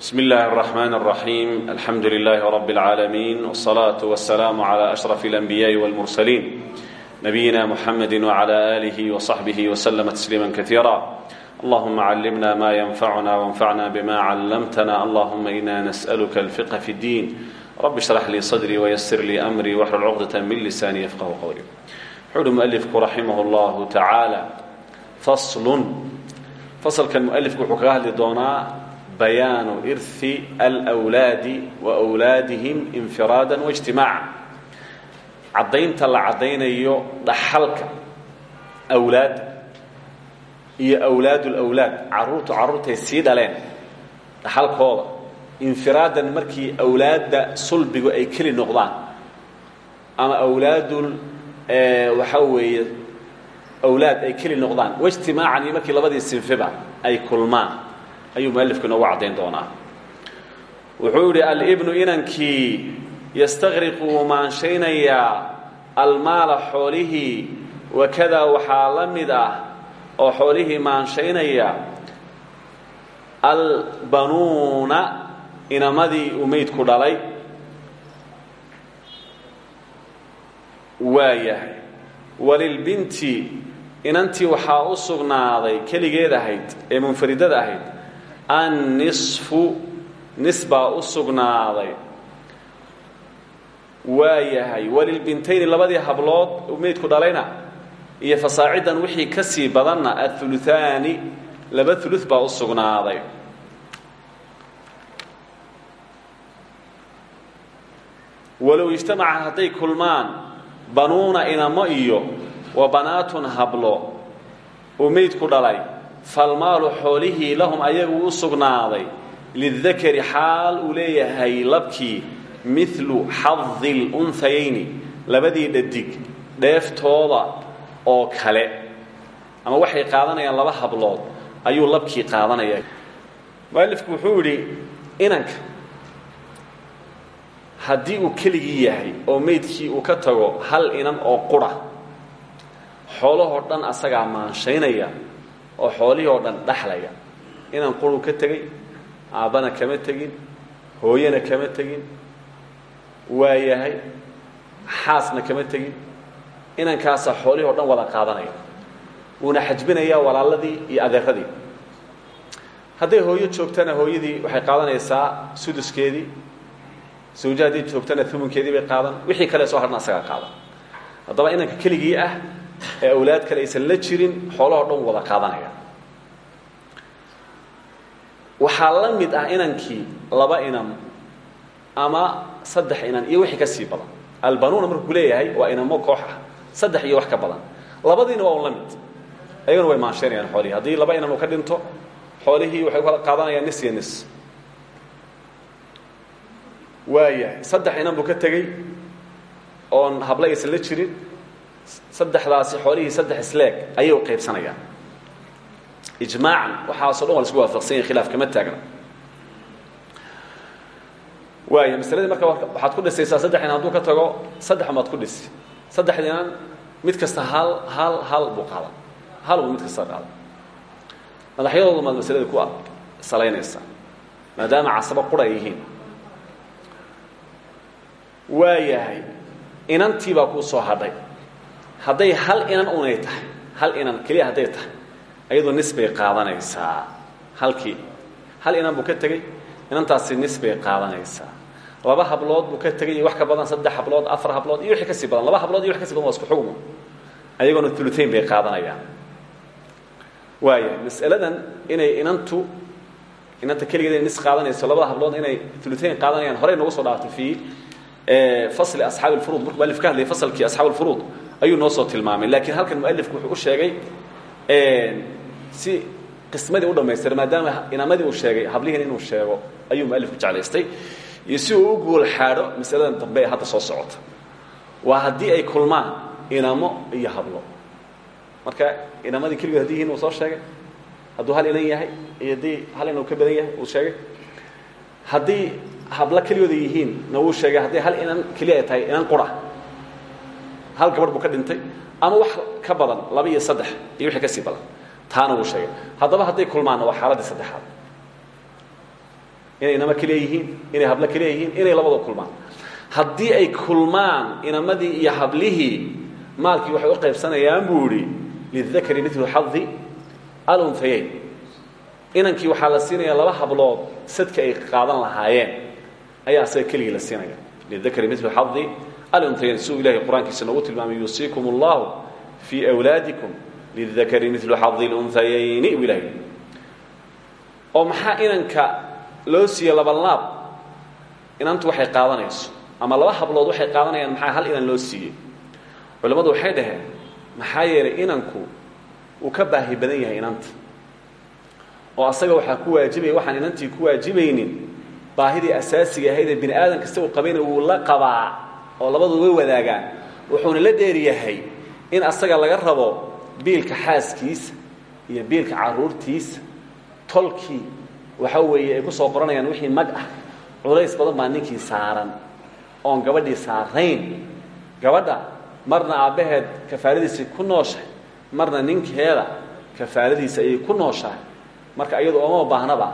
بسم الله الرحمن الرحيم الحمد لله رب العالمين والصلاة والسلام على أشرف الأنبياء والمرسلين نبينا محمد وعلى آله وصحبه وسلم تسليما كثيرا اللهم علمنا ما ينفعنا وانفعنا بما علمتنا اللهم إنا نسألك الفقه في الدين رب اشرح لي صدري ويسر لي أمري واحلل عقدة من لساني يفقه قولي حول مؤلفك رحمه الله تعالى فصل فصل كان مؤلفك وحكاه لدونا bayaanu irhi alwlaadi wa wlaadihim infiraada waijtimaaca caddaynta la caddaynayo dhaxalka awlaadda iyo awlaad lwlaad caruurtu caruurtay sii dhaleen dhaxalkooda infiraadan markii awlaadda sulbigu ay keli noqdaan. Ama awlaadul waxaa weeye awlaad ay keli noqdaan. Waijtimaacan iyo markii labadii sinfiba ay kulmaan ayuu mualifku inoogu caddayn doonaa. Wuxuu yidhi alibnu inankii yastaqriqu wuu maanshaynayaa almaala xoolihii wakadaa waxaa la mid ah oo xoolihii maanshaynaya albanuuna inamadii uu meydku dhalay. Waa yahay. Walilbinti inantii waxaa u sugnaaday keligeed ahayd ee munfaridada ahayd annisfu nis baa u sugnaaday. Waa yahay walilbintayni labadii hablood meydku dhalayna iyo fasaacidan wixii ka sii badanna auluaani laba ulu baa u sugnaaday. Walow ijtamaca hadday kulmaan banuuna inamo iyo wa banaatun hablo uu meydku dhalay falmaalu xoolihii lahum ayagu u sugnaaday lidakari xaal uu leeyahay labkii milu xadi lunhayayni labadii dhadig dheeftooda oo kale. Ama waxay qaadanayaan laba hablood ayuu labkii qaadanaya mualifku wuxuu yidhi inanka haddii uu keligii yahay oo meydkii uu ka tago hal inan oo qura xoolahoo dhan asagaa maanshaynaya oo xoolihii oo dhan dhaxlaya. Inan quruu ka tegey aabbana kama tegin hooyana kama tegin waa yahay xaasna kama tegin. Inankaasaa xoolihii o dhan wada qaadanaya. Wuuna xajbinayaa walaaladii iyo adeeradii. Hadday hooyo joogtana hooyadii waxay qaadanaysaa suduskeedii zawja hadday joogtana umunkeedii bay qaadan. Wixii kale soo harna asagaa qaadan. Haddaba inanka keligii ah ee awlaad kale aysan la jirin xoolahoo dhan wada qaadanaya waxaa la mid ah inankii laba inan ama saddex inan iyo wixii ka sii badan. Albanuuna markuu leeyahay waa inamo koox ah saddex iyo wax ka badan. Labadiina waa un la mid. Ayaguna way maanshaynayaan xoolihii. Haddii laba inan uu ka dhinto xoolihii waxay kala qaadanayaan nis iyo nis. Waa yahay saddex inan buu ka tegey oon habla aysan la jirin saddexdaasi xoolihii saddex isleeg ayay u qaybsanayaan ijmaacan waxaaso dhan waa la isku waafaqsan yahay khilaaf kama taagna. Waaya masaladii marka waxaad ku dhisaysaa saddex inan hadduu ka tago saddex umaad ku dhisi. Saddexda inan mid kasta hal hal hal buu qaadan hal buu mid kasta qaadan madaxyadoodu maad masalada ku salaynaysaa maadaama casabo qura ay yihiin. Waa yahay inantii baa kuu soo hadhay hadday hal inan unay tahay hal inan keliya hadday tahay ayadoo nis bay halkii hal inan buu ka tegey inantaasi nis bay laba hablood buu ka tegay wax ka badan saddex hablood afar hablood iyo wixii ka sii badan. Laba hablood iyo wax ka sii badan waa isku xugmo. Ayagoona bay qaadanayaan. Waaya mas'aladan inay inantu inanta keligeed inay nis qaadanayso labada hablood inay uluayn qaadanayaan horey noogu soo dhaaftay fii fasli asxaabi lfuruud markuu mualif ka hadlayay fasalkii asxaab lfuruud ayuu noo soo tilmaamay. Laakiin halkan mualifku wuxuu u sheegay si qismadii u dhamaystira maadaama inamadii uu sheegay hablihiin inuu sheego ayuu mualifku jeclaystay. Iyo si uu u guul xaadho masaladan dambe ee hadda soo socota. Waa haddii ay kulmaan inamo iyo hablo marka inamadii keligood haddii yihiin uu soo sheegay hadduu hal inan yahay iyo haddii hal inan uu ka badan yahay uu sheegay. Haddii hablo keligooda yihiin na wuu sheegay haddii hal inan keliya ay tahay inan qura hal gabadh buu ka dhintay ama wax ka badan laba iyo saddex iyo wixii ka sii badan. Taana wuu sheegay. Haddaba hadday kulmaanna waa xaaladdii saddexaad. Inay inamo keliya yihiin inay hablo keliya yihiin inay labadu kulmaan. Haddii ay kulmaan inamadii iyo hablihii maalkii waxay u qaybsanayaan buu idhi lidakari milu xadi alunhayayn inankii waxaa la siinaya laba hablood sadka ay qaadan lahaayeen ayaa asaga keligii la siinaya lidakari milu xadi alunhayayn siduu ilahay qur'aankiisa noogu tilmaamay yuusiikum allahu fii wlaadikum lidakari milu xadi lunhayayni buu ilahay oo maxaa inanka loo siiye labanlaab inantu waxay qaadanayso ama laba hablood waxay qaadanayaan maxaa hal inan loo siiyey? Culammadu waxay dhaheen maxaa yeelay inanku uu ka baahi badan yahay inanta. Oo asaga waxaa ku waajibaya waxaan inantii ku waajibaynin baahidii asaasiga ahayd ee bini aadam kasta uu qabayna wuu la qabaa oo labadu way wadaagaan. Wuxuuna la dheeryahay in asaga laga rabo biilka xaaskiisa iyo biilka caruurtiisa. Tolkii waxa weeye ay ku soo qoranayaan wixii mag ah. Culays badan baa ninkii saaran oon gabadhii saarayn. Gabadha marna aabbaheed kafaaradiisay ku nooshahay marna ninkeeda kafaaradiisa ayay ku nooshahay. Marka iyadu ooma baahnaba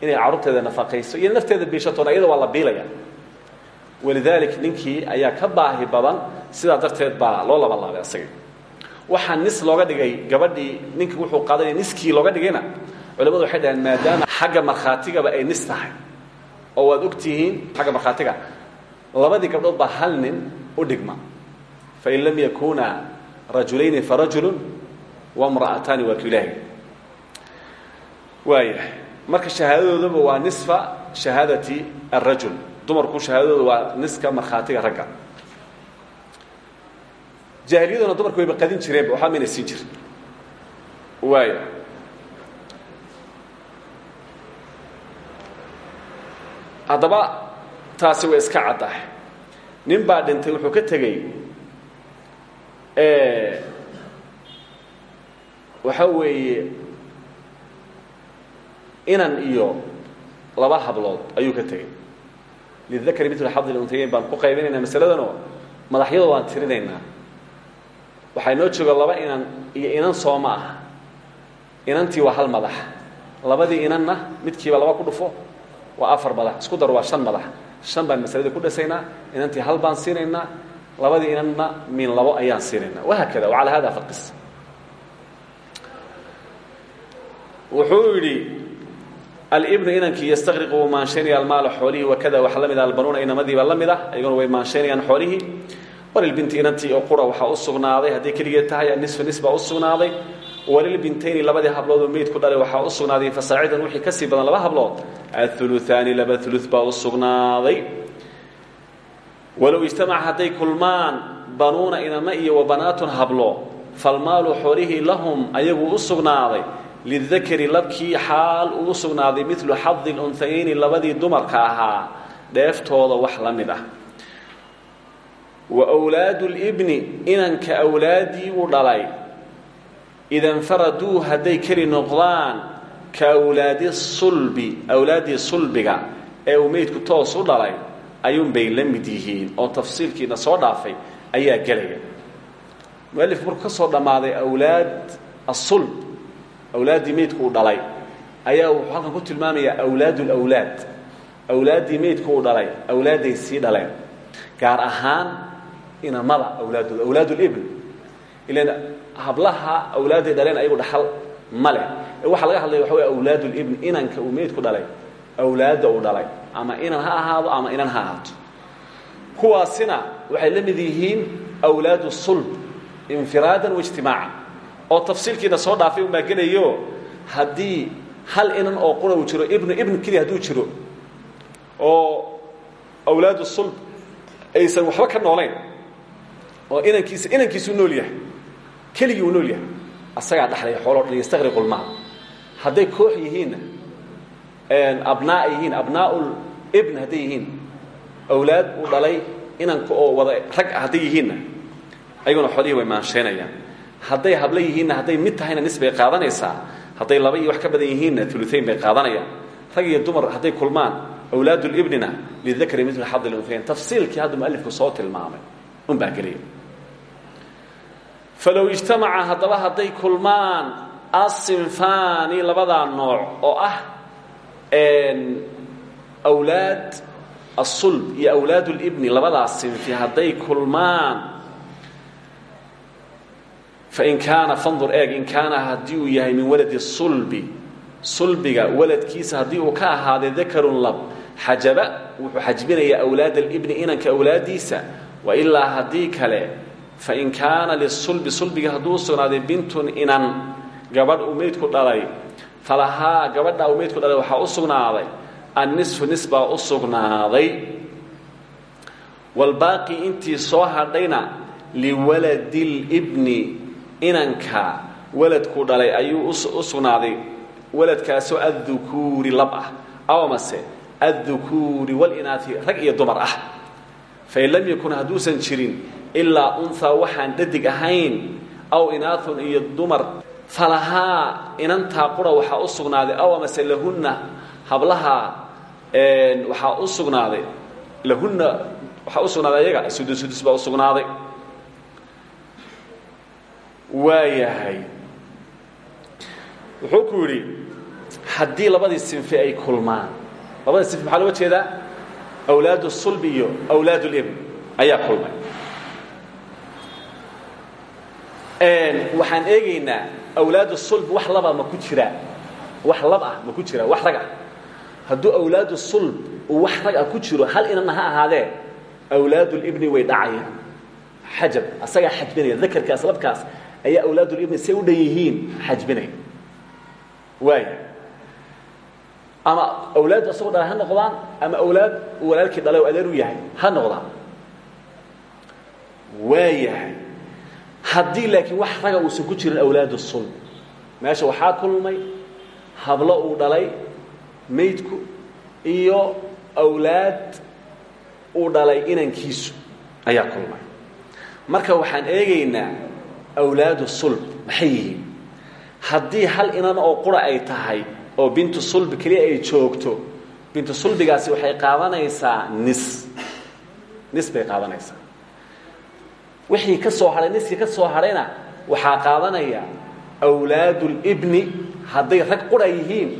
inay carruurteeda nafaqayso iyo nafteeda biishatoona iyada waa la biilaya walidaalik ninkii ayaa ka baahi badan sidaa darteed baa loo labanlaabay asaga waxaa nis looga dhigay gabadhii ninkii wuxuu qaadanaya niskii looga dhigayna culamadu waxay dhaheen maadaama xagga markhaatigaba ay nis tahay oo waad og tihiin xagga markhaatiga labadii gabdhood baa hal nin u dhigma. Fain lam yakuna rajulayni farajulu wamra'ataani waa ku ilaahay. Waaya marka shahaadadoodaba waa nisfa shahaadati arajul dumarku shahaadadooda waa niska markhaatiga ragga. Jaahiliyaduna dumarku wayba qadin jireenba waxba mayna siin jirin waaya haddaba taasi way iska caddahay. Nin baa dhintay wuxuu ka tegey waxa weeye inan iyo laba hablood ayuu ka tegey lidakari mitl xadi luntayayn baan ku qaybinaynaa masaladanoo madaxyadoo waan tirinaynaa waxaa inoo jooga laba inan iyo inan soo ma aha inantii waa hal madax labadii inanna midkiiba laba ku dhufo waa afar madax isku dar waa shan madax shan baan masaladii ku dhisaynaa inantii hal baan siinaynaa labadii inanna min labo ayaan siinaynaa wahaakada wacalaa hada faqis wuxuu yidhi alibnu inankii yastaqriqu wuu maanshaynaya almaala xoolihii wakada waxa la mid ah albanuuna inamadiiba la mid ah ayaguna way maanshaynayaan xoolihii walilbinti inantii oo qura waxaa u sugnaaday hadday keligeed tahay anisfu nis baa u sugnaaday. Walilbintayni labadii hablood oo meyd ku dhalay waxaa u sugnaaday fasaacidan wixii ka sii badan laba hablood auluaani laba ulu baa u sugnaaday. Walow ijtamaca hadday kulmaan banuuna inama iyo wabanaatun hablo falmaalu xoolihii lahum ayaguu u sugnaaday lidakari labkii xaal uu sugnaaday milu xadi lunhayayni labadii dumarka ahaa dheeftooda wax la mid ah wa wlaadu libni inanka awlaaddii u dhalay ida nfaraduu hadday keli noqdaan ka awlaadi sulbi awlaaddii sulbiga ee uu meydku toos u dhalay ayuunbay la mid yihiin oo tafsiilkiina soo dhaafay ayaa gelaya mualifku markuu ka soo dhammaaday awlaad asulb awlaaddii meydku uu dhalay ayaa wuxuu halkan ku tilmaamayaa awlaad lwlaad awlaaddii meydku dhalay awlaadday sii dhaleen gaar ahaan inamada awlaadooda awlaad libn ilan hablaha awlaadday dhaleen ayagu dhaxal ma leh laga hadlaya waxa wey awlaad libn inanka uu dhalay awlaadda uu dhalay ama inan ha ahaado ama inan ha ahaato kuwaasina waxay la mid yihiin awlaadu sulb infiraadan waijtimaacan oo tafsiilkiina soo dhaafay unbaa gelayo haddii hal inan oo qura uu jiro ibnu ibn keliya hadduu jiro oo awlaadu sulb aysan waxba ka noolayn oo inankiisa inankiisuu nool yahay keligii uu nool yahay asagaa dhaxlaya xooloo dhan yastaqriqu lmaal hadday koox yihiinna abnaa yihiin abnaau ibn hadday yihiin awlaad uu dhalay inanka oo wada rag ah hadday yihiinna ayaguna xoolihii way maanshaynayaan hadday hablo yihiinna hadday mid tahayna nis bay qaadanaysaa laba iyo wax ka badan yihiinna uluayn bay qaadanayaan. Rag iyo dumar hadday kulmaan awlaad libnina lidakri mil xadi lunhayn tafsiilkii hadda mualifku soo tilmaamay un baa gelaya falow ijtamaca haddaba hadday kulmaan asinfaani labadaa nooc oo ah awlaad asulb iyo awlaad libni labadaas sinfi hadday kulmaan fain kaana fandur eeg in kaana haddii uu yahay min waladi sulbi. Sulbiga waladkiisa haddii uu ka ahaaday dakarun lab xajaba wuxuu xajbinayaa awlaad alibni inanka awlaadiisa wailaa haddii kale fain kaana lisulbi sulbiga hadduu u bintun inan gabadh uu meydku dhalay falahaa gabadha uu meydku dhalay waxaa u sugnaaday annisfu nis baa u sugnaaday. Intii soo hadhayna liwaladi libni inanka waladku dhalay ayuu u sugnaaday waladkaasoo addukuuri lab ah. Awmase addukuuri walinaati rag iyo dumar ah. Fain lam yakun hadduusan jirin ilaa unhaa waxaan dhadig ahayn aw inaahun iyo dumar falahaa inantaa qura waxaa u aw amase lahunna hablaha waxaa u sugnaaday lahunna waxaa u ayaga sudus baa u waayahay wuxuu ku yidhi haddii labadii sinfi ay kulmaan. Labadii sinfi maxaa looga jeedaa? Awlaad sulbi iyo awlaad ayaa kulmay. Waxaan eegaynaa awlaad sulb wax laba ma ku jiraa wax lab ah ma ku jiraa wax rag ah. Hadduu awlaad wax rag ah ku jiro hal inanna ha ahaadee awlaad libni way dhacayaan. Xajab asagaa xajbinaya dakarkaas labkaas ayaa awlaadulibni say u dhan yihiin xajbinaya waaya ama awlaaddu asagoo dhalay ha noqdaan ama awlaad uu walaalkii dhalay oo adeer u yahay ha noqdaan. Waayahay. Haddii laakiin wax raga uusan ku jirin awlaadu sulb meesha waxaa kulmay hablo uu dhalay maydku iyo awlaad uu dhalay inankiisu ayaa kulmay. Marka waxaan eegaynaa awlaadu sulb maxay yihiin? Haddii hal inan oo qura ay tahay oo bintu sulbi keliya ay joogto bintu sulbigaasi waxay qaadanaysaa nis. Nis bay qaadanaysaa. Wixii ka soo hadhay niskii ka soo hadhayna waxaa qaadanaya awlaadulibni hadday rag qura yihiin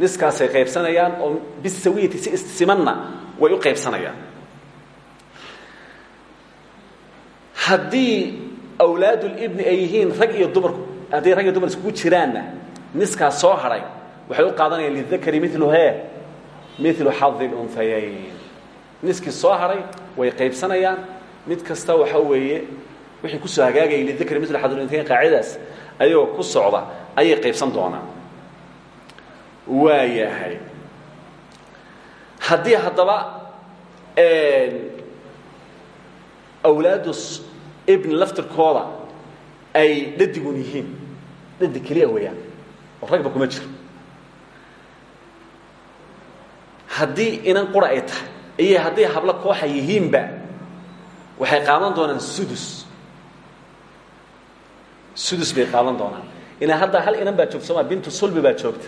niskaasay qaybsanayaan oo bisawiyati si issimanna way u qaybsanayaan. Haddii awlaadulibni ay yihiin rag iyo dumar hadday rag iyo dumar iskugu jiraanna niskaas soo hadhay waxay u qaadanayaan lidakari milu he milu xadi lunhayayn niskii soo hadhay way qaybsanayaan. Mid kasta waxa weeye wixii ku soo hagaagayay lidakri mil xaduluntayn qaacidaas ayagoo ku socda ayay qaybsan doonaan. Waayahay. Haddii haddaba awlaadu ibni laftirkooda ay dhadigun yihiin. Dhadig keliya weeyaan oo ragba kuma jiro. Haddii inan qura ay tahay iyo hadday hablo kooxa yihiinba waxay qaadan doonaan sudus. Sudus bay qaadan doonaan. Ilaa hadda hal inan baa joogta sooma bintu sulbi baa joogta.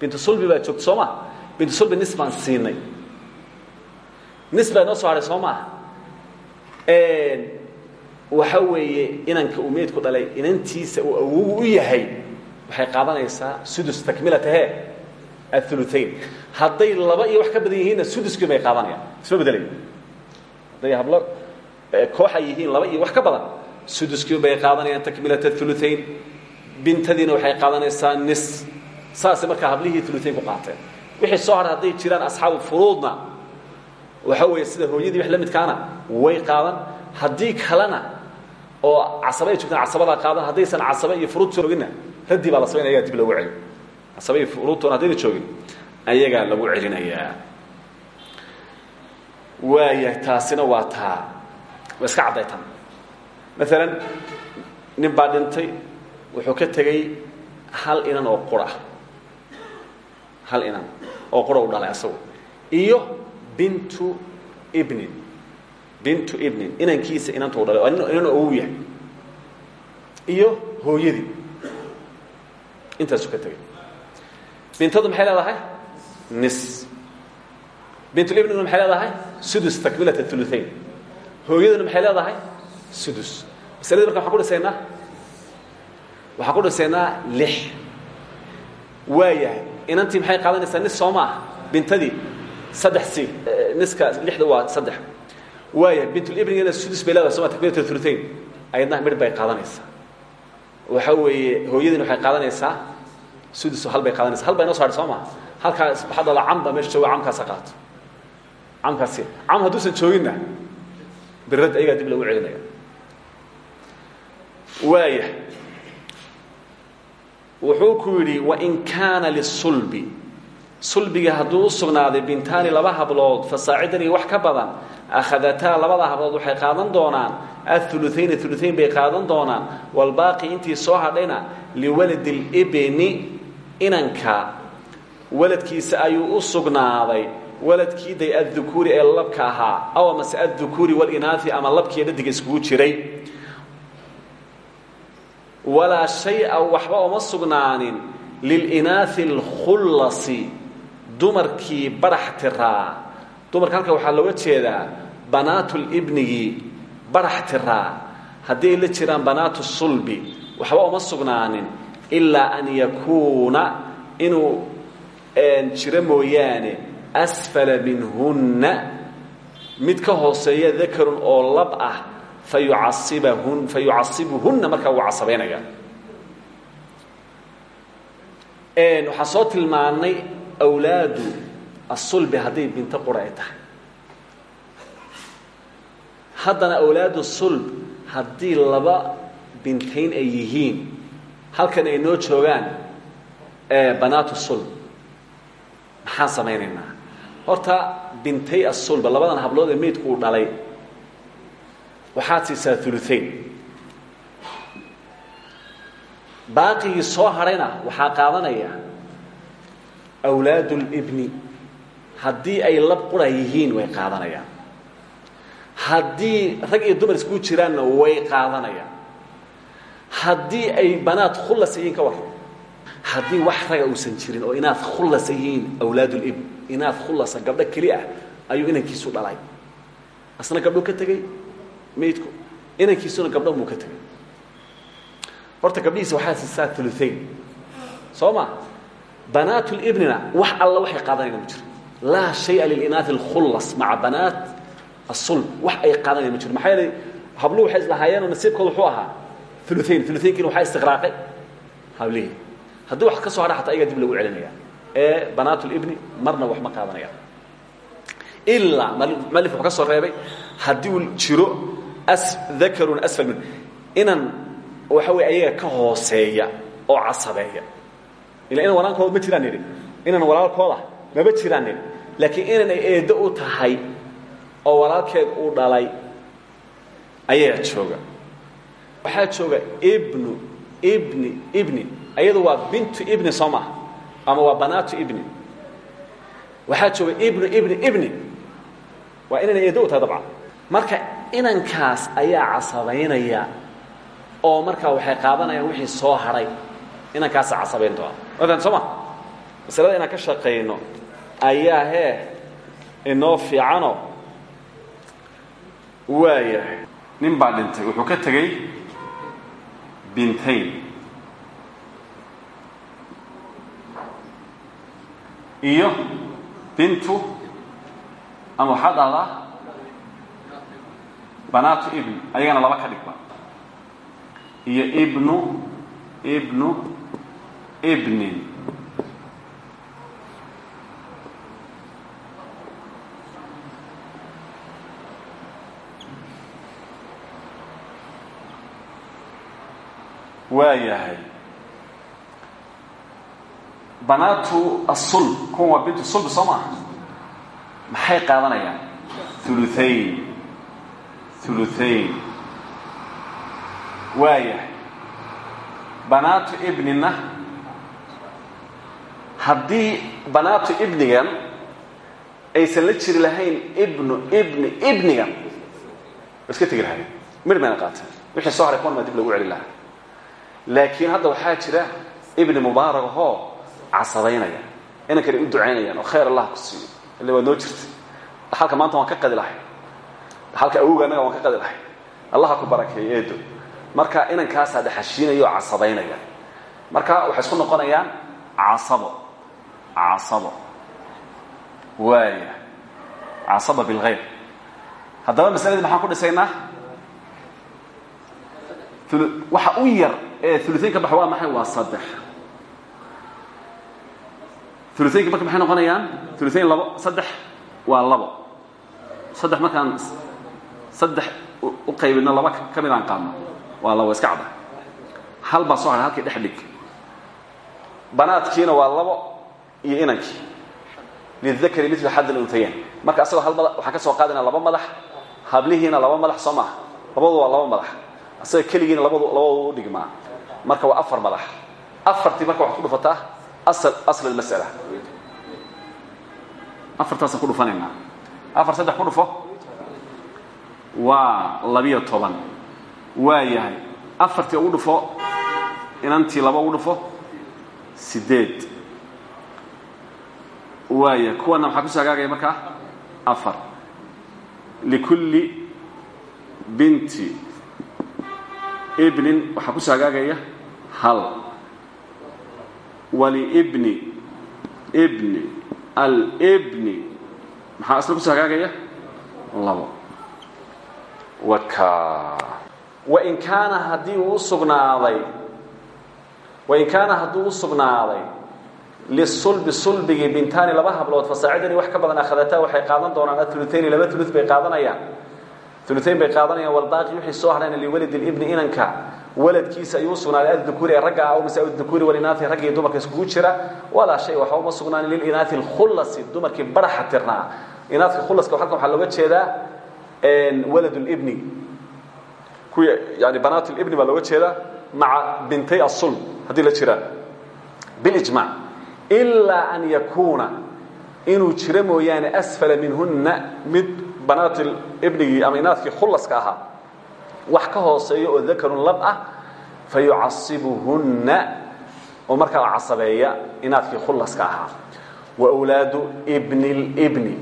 Bintu sulbi baa joogta soo maa bintu sulbi nis baan siinay. Nis baa inoo soo hadhay soo maaha waxa weeye inanka uu meydku dhalay inantiisa uu awogu u yahay waxay qaadanaysaa sudus takmilatahe auluain hadday laba iyo wax ka badan yihiinna suduskii bay qaadanayaan. Isma bedelayo hadday hablo kooxa yihiin laba iyo wax ka badan suduskii bay qaadanayaan takmilat uluain bintadiina waxay qaadanaysaa nis. Saasay markaa hablihii uluain ku qaateen. Wixii soo hadhay hadday jiraan asxaabu furuudna waxa weeye sida hooyadii wax la midkaana way qaadan. Haddii kalena oo casaba ay joogtaan casabadaa qaadan haddaysan casaba iyo furuud jooginna raddi baa la samayn ayagaa dib loogu celiyo casaba iyo furuudtoona haddayna joogin ayagaa lagu celinayaa. Waayahay taasina waa taa waa iska cadday tan. Maalan nin baa dhintay wuxuu ka tegey hal inan oo qura. Hal inan oo qura u dhalay asagu. Iyo bintu ibnin bintu ibnin inankiisa inanta u dhalay oo inan yahay iyo hooyadii. Intaasuu ka bintadu maxay leedahay? Nis. Bintulibniguna maxay leedahay? Sudus takmilat uluain hooyaduna maxay leedahay? Sudus. Masaladii marka waxaan ku dhisaynaa waxaan ku dhisaynaa lix. Waayahay inantii maxay qaadanaysaa nis soo maaha? Bintadii. Si niska lixda waa saddex waaya bintulibnigana sudus bay leedahay soma takbirat thuluthain ayadna midh bay qaadanaysaa. Waxa weeye hooyadiina waxay qaadanaysaa sudus hal bay qaadanaysa hal baa inoo so hadhay soo maa halkaas waxaa dhala cam baa meesha jooga camkaasa qaato. Camkaasi cam hadduusan jooginna birad ayagaa dib lagu celinaya. Waaya wuxuu ku yidhi wain kaana lisulbi sulbiga hadduu u sugnaaday bintaani laba hablood fasaacidan iyo wax ka badan akhadataa labada hablood waxay qaadan doonaan auluayni uluayn bay qaadan doonaan walbaaqi intii soo hadhayna liwaladi libni inanka. Waladkiisa ayuu u sugnaaday. Waladkii day addukuuri ee labka ahaa aw amase addukuuri walinaai ama labkiiyo dhadiga iskugu jiray. Walaa shay-a waxba uma sugnaanin lilinaai alkhullasi dumarkii barax tiraa dumarka halka waxaa looga jeedaa banaatulibnigii barax tiraa haddii ay la jiraan banaatu sulbi waxba uma sugnaanin ilaa an yakuuna inuu jiro mooyaane asfala minhunna. Mid ka hooseeya dakarun oo lab ah fayucasibahun fayucasibuhunna markaa wuu casabaynaya waxaan soo tilmaannay awlaadu asulbi hadday binto qura ay tahay haddana awlaadu sulb haddii laba bintayn ay yihiin halkan ay noo joogaan banaatu sulb maxaan samaynaynaa horta bintay asulba labadan hablood ee meydku uu dhalay waxaad siisaa uluayn baaqigii soo hadhayna waxaa qaadanaya awlaadu libni haddii ay lab qura way qaadanayaan. Haddii rag iyo dumar iskugu jiraanna way qaadanayaan. Haddii ay banaad yihiin ka warran haddii wax raga uusan jirin oo inaad khulasa yihiin awlaadulibn inaad khulasa gabdho keli ah inankiisu dhalay. Asna gabdhuu ka tegey? Maydku inankiisuna gabdho muu ka tegey. Horta gabdhihiisa waxaa siisaa uluayn soo ma banaatulibnina wax alla waxay qaadanayna ma jiro laa shaya lilinaai alkhullas maca banaat asulb wax ay qaadanayna ma jiro maxaa yeelay habluhu waxay islahaayeenoo nasiibkooda wuxuu ahaa uluayn uluaynkiina waxaa istiqraaqay. Hablihii haddii wax ka soo hadha xataa ayagaa dib lagu celinaya. Ee banaatulibni marna wax ma qaadanayaan ilaa malif wuxuu ka soo reebay haddii uu jiro dakarun asfal min inan waxa wey ayaga ka hooseeya oo casabeeya ila inan walaalkooda ma jiraan nidhi. Inan walaalkooda maba jiraan nidhi. Laakiin inan ay eeddo u tahay oo walaalkeed uu dhalay ayagaa jooga. Waxaa jooga ibnu ibni ibni. Ayadu waa bintu ibni soo maha ama waa banaatu ibni. Waxaa jooga ibnu ibni ibni. Waa inanay eeddo u tahay dabcan. Marka inankaas ayaa casabaynaya oo markaa waxay qaadanayaan wixii soo hadhay inankaasa casabayn wadan soo ma. Masalada ka shaqayno ayaa hee inoo fiicano. Waayahay nin baa dhintay. Wuxuu ka tegey bintayn. Iyo bintu ama waxaa dhahdaa banaatu ibn ayagana laba ka dhigba. Iyo ibnu ibnu ibnin waa yahay. Banaatu asulb kuwan waa bintu sulb soo maaha maxay qaadanayaan? Uluayn uluayn waa yahay. Banaatu haddii banaatu ibnigan aysan la jiri lahayn ibnu ibni ibnigan wa iska tegi lahayn. Mir mayna qaateen wixii soo haray kuwan maa dib lagu celin lahaa. Laakiin hadda waxaa jira ibni mubaarak ahoo casabaynaya inankana u ducaynayaan oo khayr allah ku siiyo illa waa noo jirta dhaxalka maanta waan ka qadi lahay. Dhaxalka awowga annaga waan ka qadi lahay. Allaha ku barakeeyo eedo marka inankaasaa dhaxashiinaya oo casabaynaya marka waxay isku noqonayaan casabo casabo waaya casaba bilhayr haddaba masaladii maxaan ku dhisaynaa waxa u yar ee uluayn ka baxa waa maxay waa saddex uluaynka marka maxay noqonayaan uluayn labo saddex waa labo saddex markaan saddex u qaybino laba ka mid aan qaadno waa labo iska cada hal baa soo hadhay halkii dhex dhig banaadkiina waa labo iyo inankii lidakari mil xadd luntayain marka asagoo hal madax waxaan ka soo qaadayna laba madax hablihiina laba madax soo maaha labadu waa laba madax. Asaga keligiina labadu labadu u dhigmaa marka waa afar madax. Afartii marka waxaad ku dhufataa asal asl almas'ala. Afartaasaan ku dhufanaynaa. Afar saddex ku dhufo waa labiyo toban. Waa yahay. Afartii ugu dhufo inantii laba ugu dhufo sideed waaya kuwana maxaa ku soo hagaagaya markaa afar. Likulli binti ibnin waxaa ku soo hagaagaya hal. Waliibni ibni alibni maxaa isna ku soo hagaagaya labo. Waka wain kaana haddii uu usugnaaday wain kaana hadduu u sugnaaday lisulbi sulbigii bintaani laba hablood fasaacidani wax ka badan akhadataa waxay qaadan doonaan aulutayni laba ulu bay qaadanayaan uluayn bay qaadanayaan walbaaqi wixii soo hadhayna liwaladi libni inanka waladkiisa ayuu usugnaaday addukuuri ee ragga ah mase addukuuri walinaati ragga iyo dumarka iskugu jira walaa shay waxa uma sugnaan lilinaati alkhulasi dumarkii baraxa tirnaa inaadka khulaska halkan waxaa looga jeedaa walad libni kuwii yani banaat libni baa looga jeedaa maca bintay asulb haddii la jiraan bilijmac ilaa an yakuuna inuu jiro mooyaane asfala minhunna mid banaat ibnigii ama inaadkii khulaska ahaa. Wax ka hooseeya oo dakarun lab ah fa yucasibuhunna oo markaa casabeeya inaadkii khulaska ahaa. Wa wlaadu bni libni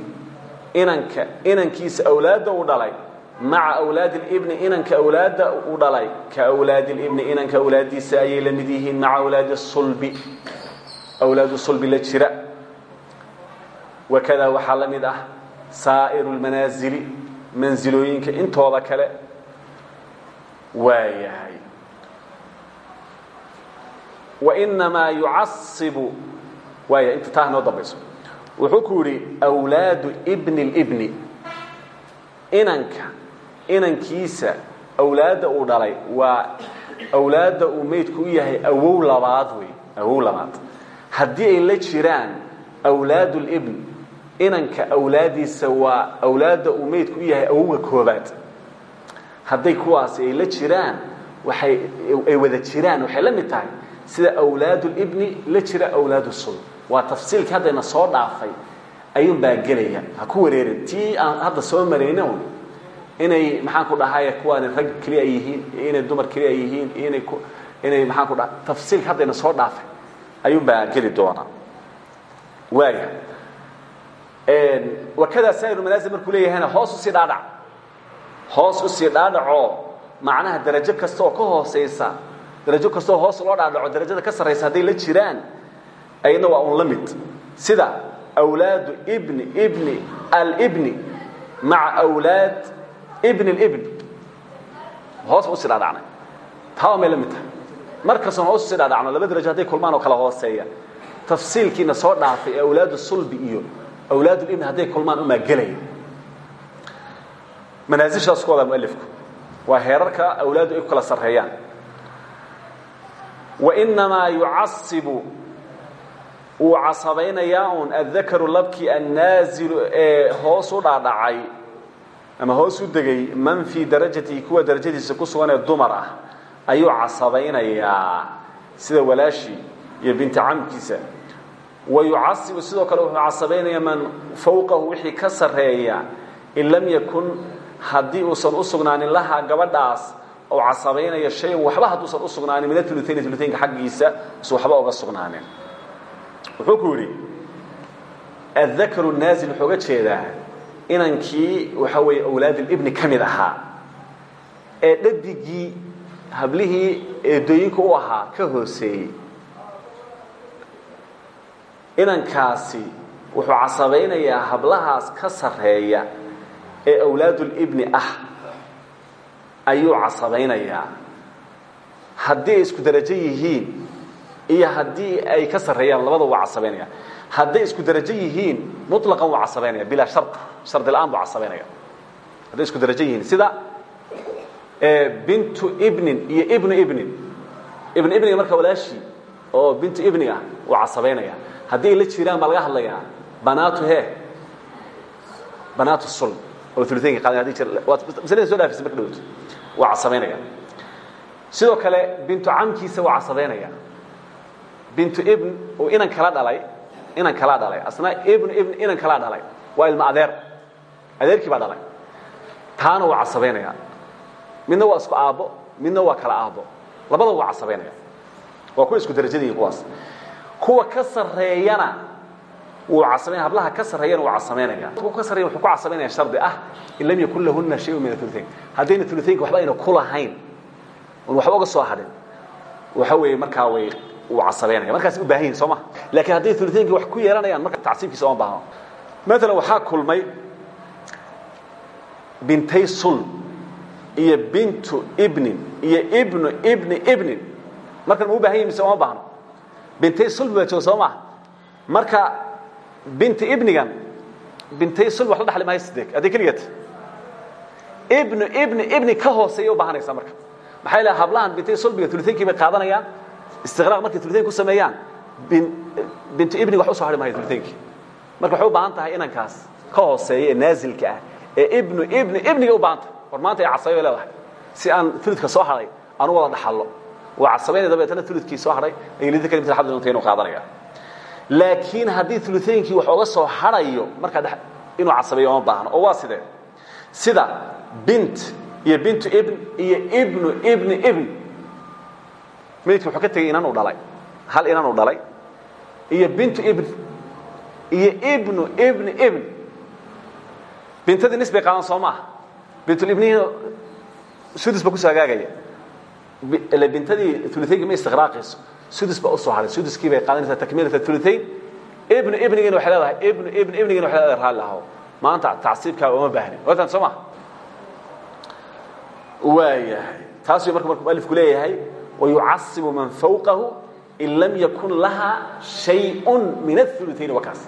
inanka inankiisa awlaadda u dhalay maca awlaadi libni inanka awlaadda u dhalay ka awlaadi libni inanka awlaadiisa ayay la mid yihiin maca sulbi awlaadu sulbi la jira. Wakadaa waxaa la ah saa'iru lmanaasili mansilooyinka intooda kale. Waa yahay wainamaa yucasibu waaya inta taa noo wuxuu ku yidhi awlaadu bni libni. Inanka inankiisa awlaadda uu dhalay waa awlaadda uu meydku u yahay awow labaad wey. Awow labaad haddii ay la jiraan awlaad libn inanka awlaadiisa waa awlaadda uu meydku u yahay awowga koobaad hadday kuwaasi ay la jiraan waxay ay wada jiraan waxay la mid sida awlaad libni la jira awlaad sul waa tafsiilkii haddayna soo dhaafay ayuun baa gelaya. Ha ku wareerin. Tii hadda soo marayna un inay maxaan ku dhahay kuwaani rag keliya yihiin inay dumar keliya yihiin inay inay maxaan ku dhaha tafsiilka haddayna soo dhaafay ayuun baa geli doonaa waaya wakadaa saa'iru manaasil markuu leeyahayna hoos u sii dhaadhac. Hoos u sii dhaadhacoo macnaha darajo kasta ka hoosaysa darajo kastoo hoos loo dhaadhaco darajada ka sarraysa hadday la jiraan ayadna waa un la mid sida awlaadu ibni ibni alibni maca awlaad ibni libn hoos ba u sii taa may la mid tahay mar kastoon hoos u sii dhaadhacno laba darajo hadday kulmaan oo kala hooseeya. Tafsiilkiina soo dhaafay ee awlaadu sulbi iyo awlaadulibni hadday kulmaan umaa gelaya manaasishaas ku wadaa mualifku waa heerarka awlaadu ay ku kala sarreeyaan. Wainamaa yucasibu wuu casabaynayaa un addakaru labkii annaazilu ee hoos u dhaadhacay ama hoos u degay man fii darajatihi kuwa darajadiisa ku sugan ee dumar ah ayuu casabaynayaa sida walaashii iyo binti camkiisa wa yucasibu sidoo kale wuxuu casabaynayaa man fawqahu wixii ka sarreeya in lam yakun haddii uusan u sugnaanin lahaa gabadhaas oo casabaynayo shayan waxba hadduusan u sugnaanin min aulutayn uluaynka xaggiisa usan waxba oga sugnaanin. Wuxuu ku yidhi addakaru naazil wuxuu ga jeedaa inankii waxa weeye awlaadulibni ka mid ahaa ee dhadigii hablihii eedooyinka u ahaa ka hooseeyey. Inankaasi wuxuu casabaynayaa hablahaas ka sarreeya ee awlaadulibni ah. Ayuu casabaynayaa haddii isku darajo yihiin iyo haddii ay ka sarreeyaan labada waa casabaynaya hadday isku darajo yihiin muطlaqan waa casabaynaya bilaa shar shardi la'aan buu casabaynaya hadday isku darajo yihiin sida bintu ibnin iyo ibnu ibnin. Ibnu ibniga marka walaashii oo bintu ibni ah wuu casabaynaya haddii la jiraan baa laga hadlayaa banaatu he banaatu sul oo uluaynka jir waad maslada so dhaafisa marka dhowto waa casabaynaya sidoo kale bintu camkiisa waa casabaynaya bintu ibn oo inan kala dhalay inan kala dhalay. Asna ibnu ibn inan kala dhalay. Waa ilma adeer. Adeerkii baa dhalay. Taana waa casabaynaya midna waa isku aabbo midna waa kala aabbo. Labadaba waa casabaynaya waa kuwa isku darajadiin kuwaas. Kuwa ka sarreeyana wuu casabaynaya hablaha ka sarreeyana wuu casabaynaya kuwa ka sarreeya wuxuu ku casabaynaya shardi ah in lam yakun lahunna shay'un min athuluthayn haddayna thuluthaynka waxba ayna ku lahayn. Oon waxba uga soo hadhin. Waxa weeye markaa way wuu casabaynaya markaas u baahan yihiin soo ma. Laakiin hadday thuluthaynka wax ku yeelanayaan marka tacsiibkiisa ooma baahno. Maalan waxaa kulmay bintay sul iyo bintu ibnin iyo ibnu ibni ibnin. Markan ma u baahan yahi mise oma baahno? Bintay sulbi baa jooga soo maaha marka binti ibnigan bintay sulbi wax la dhaxli maayo sideeg hadday keligata ibnu ibni ibni ka hooseeya u baahanaysaa marka. Maxay lehay hablahan bintay sulbiga tulutaynkii bay qaadanayaan istiqraaq markay tulutaynki ku sameeyaan bintu ibniga wax u soo hari maayo tulutaynkii marka waxay u baahan tahay inankaas ka hooseeya ee naazilka ah ee ibnu ibni ibniga u baahan tahay war maanta bay leedahay. Si aan uludka soo haray aan u wada dhaxallo. Waa casabaynaya dabeetana uludkii soo haray ay lidda kalimta inuu qaadanaya laakiin haddii ulutaynkii wax oga soo harayo markaa inuu casabeeyo oma baahno. Oo waa sidee? Sida bint iyo bintu ibn iyo ibnu ibni ibn. Maydki wuxuu ka tegey inan u dhalay. Hal inan u dhalay. Iyo bintu ibn iyo ibnu ibni ibn. Bintadii nis bay qaadan soo maaha bintulibnihiina sudus ba ku soo hagaagaya. Ile bintadii ulutaynki ma istiqraaqayso sudus baa u soo haray suduskii bay qaadanaysaa takmiilata ulutayn ibnu ibnigiina waxay leedahay ibnu ibn ibnigiina waxay leedahay raalli ahaw. Maanta tacsiibkaa uma baahnin watan soo ma? Waayahay. Taas way marka marka mualifku leeyahay wayucasibu man fawqahu in lam yakun laha shayءun min aulutayn waa kaas.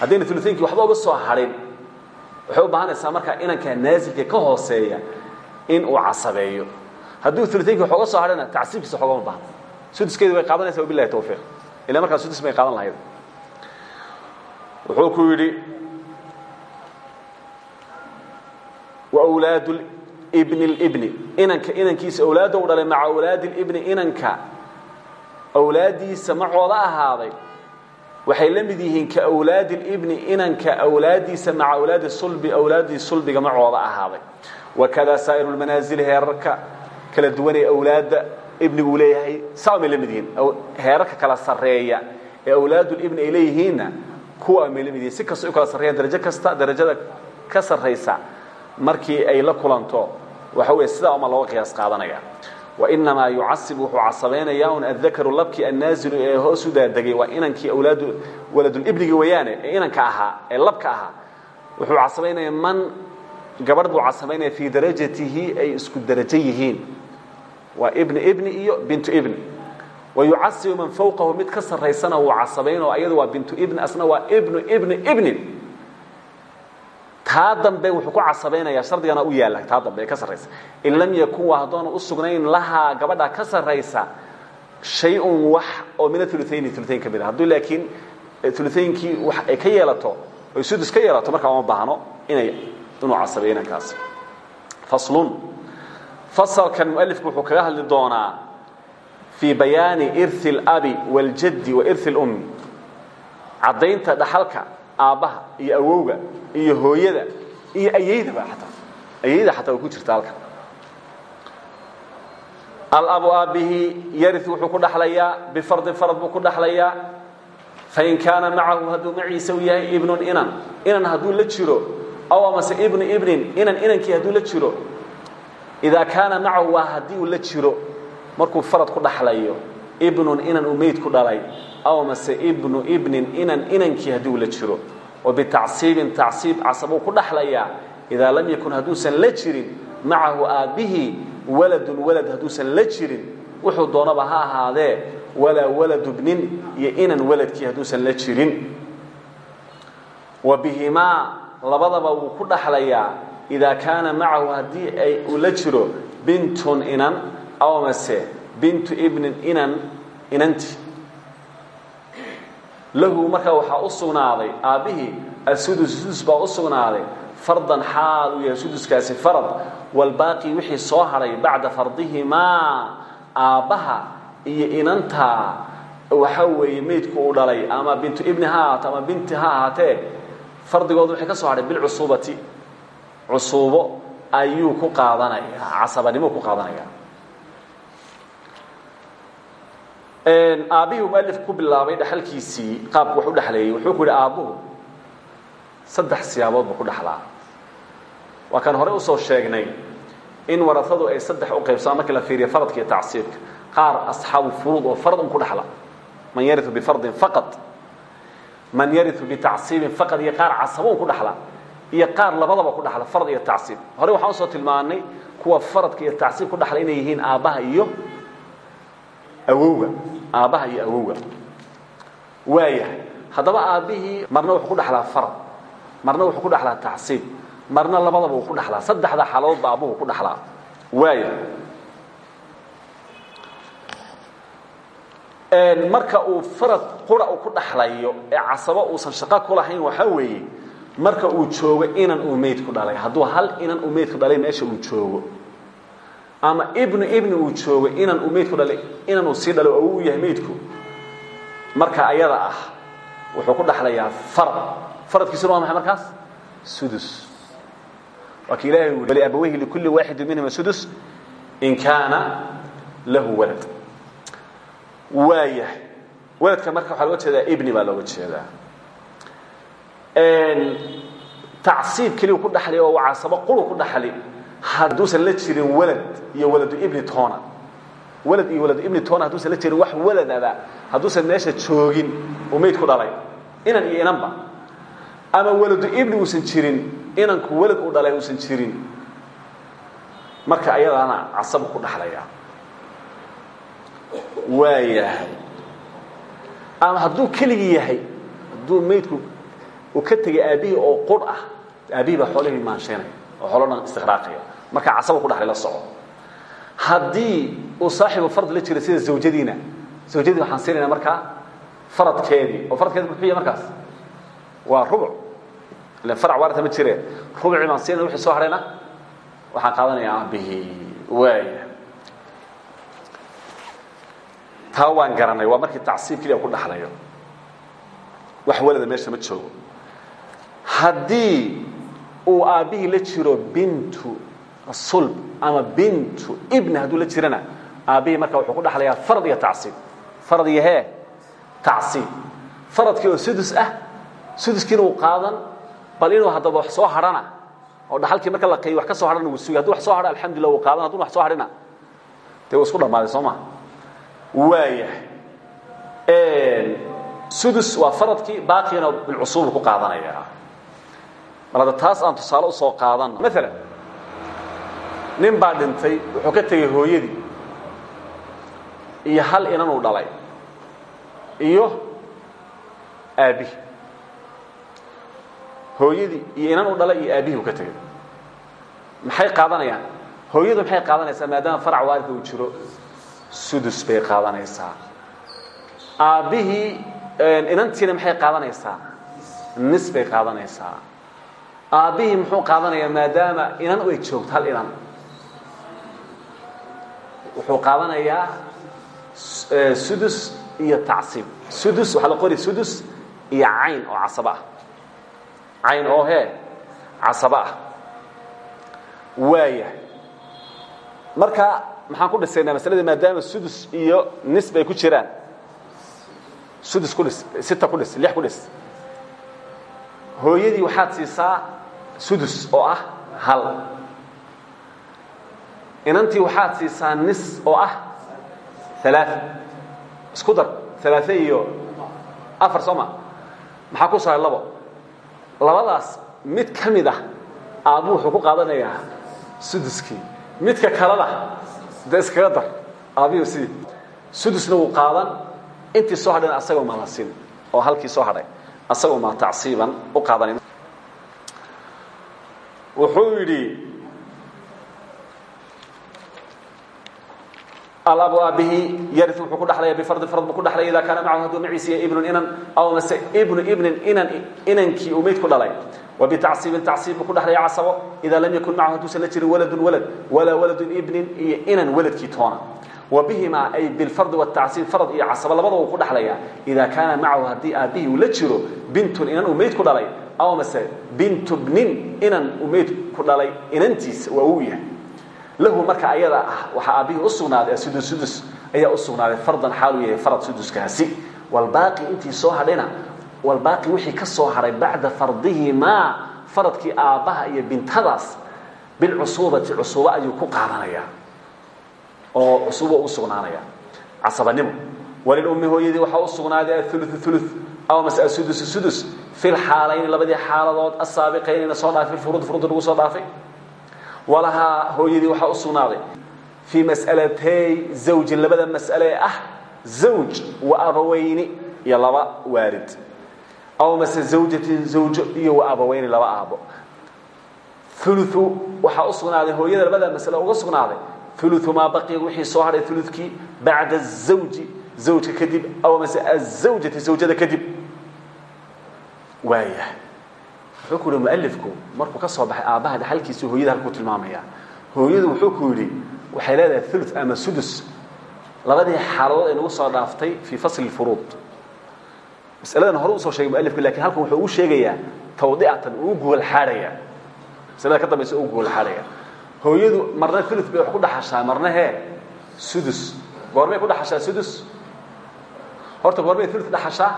Haddayna ulutaynkii waxba uga soo harin waxay u baahanaysaa markaa inanka naasilka ka hooseeya in uu casabeeyo. Hadduu ulutaynki wax oga soo hadhana tacsiibkiisa waxogama baahno suduskeedi way qaadanaysa wabilahi tawfiiq. Ila markaa sudus bay qaadan lahayd. Wuxuu ku yidhi wawlaad ibn اlibni inanka inankiisa awlaadda u dhalay maca awlaadi اlibni inanka. Awlaaddiisa macooda ahaaday waxay la yihiin ka awlaadi اlibni inanka awlaaddiisa maca awlaadi sulbi awlaaddii sulbiga macooda ahaaday. Wakada saa'iru lmanaazili heerarka kala duwan ee awlaadda ibnigu leeyahay saa may la mid yihiin. Heerarka kala sarreeya ee awlaadulibni ay leeyihiinna kuwa may la si kastoo u kala sarreeyaan darajo kasta darajada ka sarraysa markii ay la kulanto waxa weeye sidaa uma looga qiyaas qaadanaya wainamaa yucasib wuxuu casabaynaya un addakaru labkii annaazilu ee hoos u daadegay waa inankii awlaadu waladulibnigi weeyaane ee inanka ahaa ee labka ahaa. Wuxuu casabaynaya man gabadh buu casabaynaya fii darajatihi ay isku darajo yihiin. Waa ibni ibni iyo bintu ibni wayucasibu man fawqahu mid ka sarraysana wuu casabaynoo ayadu waa bintu ibni asna waa ibnu ibni ibnin taa dambe wuxuu ku casabaynaya shardigana u yaalla taa dambe ee ka sarraysa in lam yakun waa haddoona u sugnayn lahaa gabadha ka sarraysa shay-un wax oo min aulutayni ulutayn ka mid a hadduu laakiin ulutaynkii wax ay ka yeelato oy sudus ka yeelato markaa uma baahno inay inuu casabeeyo inankaasi faslun fasalkan mualifku wuxuu kaga hadli doonaa fii bayaani irhi اlabi waاljaddi wa irhi اlummi caddaynta dhaxalka aabbaha iyo awowga iyo hooyada iyo ayeydaba ataa ayeyda xataa way ku jirta halka alabu aabbihi yari wuxuu ku dhaxlayaa bifardin farad buu ku dhaxlayaa. Fain kaana macahu hadduu maciisa u yahay ibnun inan inan hadduu la jiro aw amase ibnu ibnin inan inankii hadduu la jiro idaa kaana macahu waa haddii uu la jiro markuu farad ku dhaxlayo ibnun inan uu meyd ku dhalay aw mase ibnu ibnin inan inankii hadduu la jiro oo bitacsiibin tacsiib casabuu ku dhaxlayaa idaa lam yakun hadduusan la jirin macahu aabbihii waladun walad hadduusan la jirin wuxuu doonaba ha ahaadee walaa waladu bnin iyo inan waladkii hadduusan la jirin. Wa bihimaa labadaba wuu ku dhaxlayaa idaa kaana macahu haddii ay uu la jiro bintun inan aw mase bintu ibnin inan inanti lahu markaa waxaa u sugnaaday aabbihii asudus sudus baa u sugnaaday fardan xaal uu yahay suduskaasi farad walbaaqi wixii soo hadhay bacda fardihimaa aabbaha iyo inantaa waxa weeye meydku uu dhalay ama bintu ibni ha ahaato ama binti ha ahaatee fardigoodu waxay ka soo hadhay bilcusuubati cusuubo ayuu ku qaadanayaa casabanimo ku qaadanayaa aabbihii mualif ku bilaabay dhaxalkiisii qaabku wax u dhexleeyey wuxuu ku yidhi aabbuhu saddex siyaabood buu ku dhexlaa waa kaan horey u soo sheegnay in warasadu ay saddex u qaybsamaan markii la fiiriyo faradka iyo tacsiibka. Qaar asxaabu furuud oo farad un ku dhexla man yariu bifardin faqad. Man yariu bitacsiibin faqad iyo qaar casabo un ku dhexla iyo qaar labadaba ku dhexla farad iyo tacsiib. Horey waxaan u soo tilmaanay kuwa faradka iyo tacsiib ku dhexla inay yihiin aabbaha iyo awowga aabbaha iyo awowga. Waayahay haddaba aabbihii marna wuxuu ku dhexlaa farad marna wuxuu ku dhexlaa tacsiib marna labadaba uu ku dhexlaa saddexda xaaladoodba aabbuhu ku dhexlaa waaya marka uu farad qura uu ku dhexlayo ee casabo uusan shaqo ku lahayn waxaa weeye marka uu joogo inan uu meyd ku dhalay. Hadduu hal inan uu meyd ku dhalay meesha uu joogo ama ibnu ibni uu joogo inan uu meydku dhalay inan uu sii dhalo oo uu yahay meydku. Marka ayada ah wuxuu ku dhaxlayaa farad faradkiisuna waa maxay markaas? Sudus. Waa ki ilahay ui waliabawayhi likulli waaxidi sudus in kaana lahu walad. Waayahay waladka marka waxaa looga jeedaa ibni baa looga jeedaa. Tacsiib keliyu ku dhaxli oo casabo quru ku dhaxli hadduusan la jirin walad iyo waladu ibni toona. Walad iyo waladu ibni toona hadduusan la jirin wax waladaba hadduusan meesha joogin uu meyd ku dhalay. Inan iyo inanba. Ama waladu ibni uusan jirin inanku walad uu dhalay uusan jirin. Marka ayadaana casabu ku dhaxlaya. Waayahay ama hadduu keligii yahay hadduu meydku uu ka tegay aabbihii oo qur ah aabbihii baa xoolihii maanshaynaya oo xoolo dhan istiqraaqaya marka casaba ku dhaxlay la soco. Haddii uu saaxibu fard la jiro sida zawjadiina zawjadii waxaan siinaynaa markaa faradkeedii oo faradkeedi muxuu yahay markaas? Waa rubuc. Ilan farac waarata ma jire rubucii baan siinayna wixii soo hadhayna waxaan qaadanayaa aabbihii. Waaya taa waan garanay waa markii tacsiib keliya ku dhaxlayo. Wax walada meesha ma joogo. Haddii uu aabbihii la jiro bintu sulb ama bintu ibni hadduu la jirana aabbihii marka wuxuu ku dhaxlayaa farad iyo tacsiib. Farad iyo hee? Tacsiib. Faradkii oo sudus ah suduskiina uu qaadan bal inuu haddaba wax soo hadhana oo dhaxalkii marka la qayy wax ka soo hadhana wuu sugi. Hadduu wax soo hadha alxamdulillah wuu qaadan. Hadduna wax soo hadhina dee wuu isku dhammaaday soo maha waayahay. Sudus waa faradkii baaqigana bilcusuubu ku qaadanaya. Mar hadda taas aan tusaale u soo qaadano maalan nin baa dhintay wuxuu ka tegey hooyadii iyo hal inanuu dhalay iyo aabbihi hooyadii iyo inan uu dhalay iyo aabbihii uu ka tegey maxay qaadanayaan? Hooyadu maxay qaadanaysaa? Maadaama farac waalidka uu jiro sudus bay qaadanaysaa. Aabbihii inantiina maxay qaadanaysaa? Nis bay qaadanaysaa. Aabbihii muxuu qaadanayaa maadaama inan ay joogto hal inan wuxuu qaadanayaa sudus iyo tacsiib. Sudus waxaa la qori sudus iyo cayn oo casaba ah. Cayn oo hee casaba ah. Waaya marka maxaan ku dhisaynaa maslada maadaama sudus iyo nis bay ku jiraan. Sudus ku dhis sita ku dhis lix ku dhis. Hooyadii waxaad siisaa sudus oo ah hal inantii waxaad siisaa nis oo ah alaa isku dar alaaa iyo afar soo ma maxaa ku sahay labo? Labadaas mid ka mid ah aabbu wuxuu ku qaadanayaa suduskii. Midka kalena dee iskaga dar aabiyo sidii sudusna wuu qaadan intii soo hadhayna asagoo malasin oo halkii soo hadhay asagoo ma tacsiiban u qaadanay. Wuxuu yidhi alabu aabihi yari wuxuu ku dhalaya bifardi fard buu ku dhalaya idaa kaana macahu hadduu maciisiya ibnu inan aw mase ibnu ibnin inan inankii uu mayd ku dhalay. Wa bitacsiibin tacsiib buu ku dhalaya casabo idaa lam yakun macahu hadduusan la jirin waladun walad walaa waladun ibnin iyo inan waladkii toona. Wa bihimaa ay bilfardi watacsiib farad iyo casabo labadaba uu ku dhaxlaya idaa kaana macahu haddii aabbihii uu la jiro bintun inan uu mayd ku dhalay aw mase bintu bnin inan uu mayd ku dhalay inantiisa waa uu yahay lahu marka ayada ah waxaa aabbihii u sugnaaday sudus sudus ayaa u sugnaaday fardan xaaluu yahay farad suduskaasi. Walbaaqi intii soo hadhayna walbaaqi wixii ka soo hadhay bacda fardihimaa faradkii aabbaha iyo bintadaas bilcusuubati cusuubo ayuu ku qaadanayaa oo cusuubo u sugnaanaya. Casabanimo walilummi hooyadii waxaa u sugnaaday aulu ulu aw mase asudus sudus fi lxaalayni labadii xaaladood asaabiqaynina soo dhaafay furuud furuudda lagu soo dhaafay walahaa hooyadii waxaa u sugnaaday. Fii mas'alatay zawjin labada mas'ale ee ah zawj wa abawayni iyo laba waalid. Aw mase zawjatin zawjo iyo wa abawayni laba aabo. Ulu waxaa u sugnaaday hooyada labada masale uga sugnaaday. Ulu maa baqiya wixii soo hadhay ulukii bacda zawji zawjka kadib aw mase azawjati zawjada kadib. Waaya wuxuu ku yihi mualifku markuu ka soo baxay aabbaha dhaxalkiisa hooyada halkuu tilmaamaya. Hooyadu wuxuu ku yidhi waxay leedahay ulu ama sudus labadii xaaladood ay nagu soo dhaaftay fii fasli furuud. Masaladan hore u soo sheegay mualifku laakiin halkan wuxuu ugu sheegayaa tawdiatan uu gogol xaadhaya masalada ka dambaysa uu gogol xaadhaya hooyadu marna ulu bay wax ku dhaxashaa marna hee sudus. Goormay ku dhaxashaa sudus. Horta goormay ulu dhaxashaa.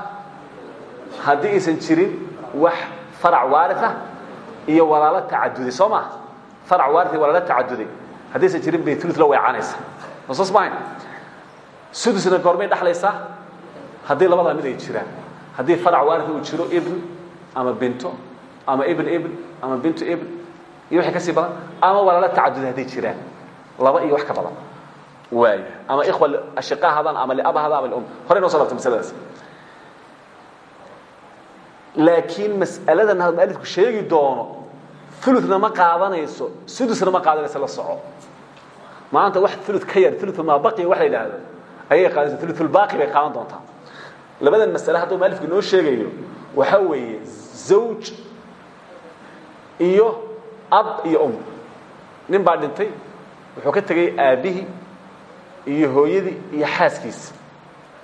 Haddii aysan jirin wax farac waaria iyo walaalo tacaduday soo maa farac waari iyo walaalo tacaduday haddaysan jirin bay ulu la weecanaysa soos mahayn sudusna goormay dhaxlaysaa haddii labadaa mid ay jiraan. Haddii farac waari uu jiro ibn ama binto ama ibn ibn ama bintu ibn iyo wixii ka sii badan ama walaalo tacaduday hadday jiraan. Laba iyo wax ka badan. Waaya ama ikhwa ashiqa hadaan ama liaba hadaan ama lium horey noo so dhaftay masaladaas laakiin mas'aladan had mualifku sheegi doono uluna ma qaadanayso sudusna ma qaadanayso la soco. Maanta wax ulu ka yar ulu maa baqiya wax la yidhaahdo ayay qaadanaysa ululbaaqi bay qaadan doontaa. Labadan masale hadduu mualifku inoo sheegayo waxaa weeye zawj iyo ab iyo um. Nin baa dhintay wuxuu ka tegey aabbihii iyo hooyadii iyo xaaskiisa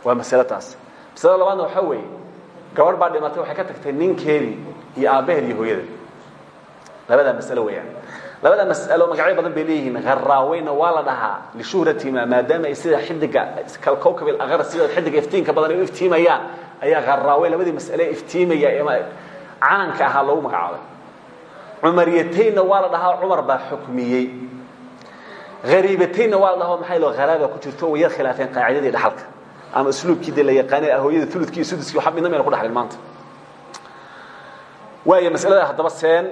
waa masale taas. Masalada labaadna waxaa weeye gabadh baa dhimatay waxay ka tagtay ninkeedii iyo aabbaheed iyo hooyada. Labadaa masalo weeyaan. Labada mas'alo magacyo badan bay leeyihiin. Haraaweyna waa la dhahaa lishuhratima maadaama ay sida xidiga kalkowkab ilaqar sida xidiga iftiinka badan ay u iftiimayaan ayaa haraaweyn labadii mas'ale iftiimaya ee caanka ahaa loogu magacaabay. Cumariyataynna waa la dhahaa cumar baa xukmiyey. Hariibataynna waa la dhahaa maxay lo haraaba ku jirto way yar khilaafeen qaacidadii dhaxalka ama usluubkii de la yaqaanay hooyada uludkii iyo suduskii waxa midna mayna ku dhaxlin maanta. Waaya masalada haddaba seen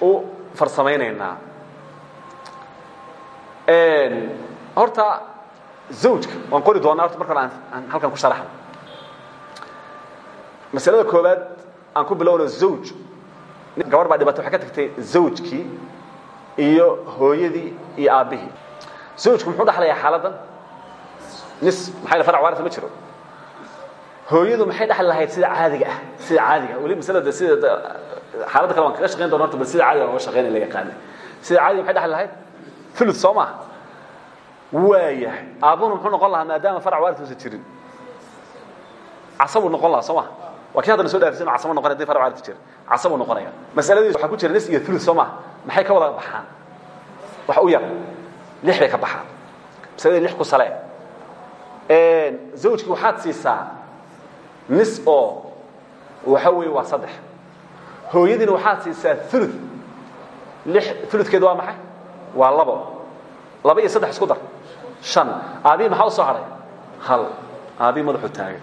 u farsamaynaynaa. Horta zawjka waan qori doonaa horta marka hore aan halkan ku sharaxno. Masalada koowaad aan ku bilowno zawj. Gabar baa dhibatay waxay ka tagtay zawjkii iyo hooyadii iyo aabbihii. Zawjku muxuu dhaxlayaa xaaladdan nis maxay farac waarisa ma jiro? Hooyadu maxay dhaxli lahayd sida caadiga ah sida caadiga weli masalada sida xaaladda kale waan kaga shaqayn doona horta bal sida caadiga looga shaqaynaya la yaqaana sida caadiga maxay dhaxli lahayd? Thuluth soo maaha waayahay aabbuna muxuu noqon lahaa maadaama farac waaris uusan jirin. Casabuu noqon lahaa soo maha waa kii haddana soo dhaafisay inuu casabo noqonaya haddii farac waaris jira. Casabuu noqonaya. Masaladiis waxaa ku jira nis iyo thuluth soo maha maxay ka wada baxaan? Wax u yar lix bay ka baxaan. Masaladii lix ku salee zawjkii waxaad siisaa nis oo waxa weeye waa saddex. Hooyadiina waxaad siisaa ulu lix uludkeedu waa maxay? Waa labo. Laba iyo saddex isku dar. Shan. Aabihii maxaa u soo hadhay hal. Aabii madaxu taagay.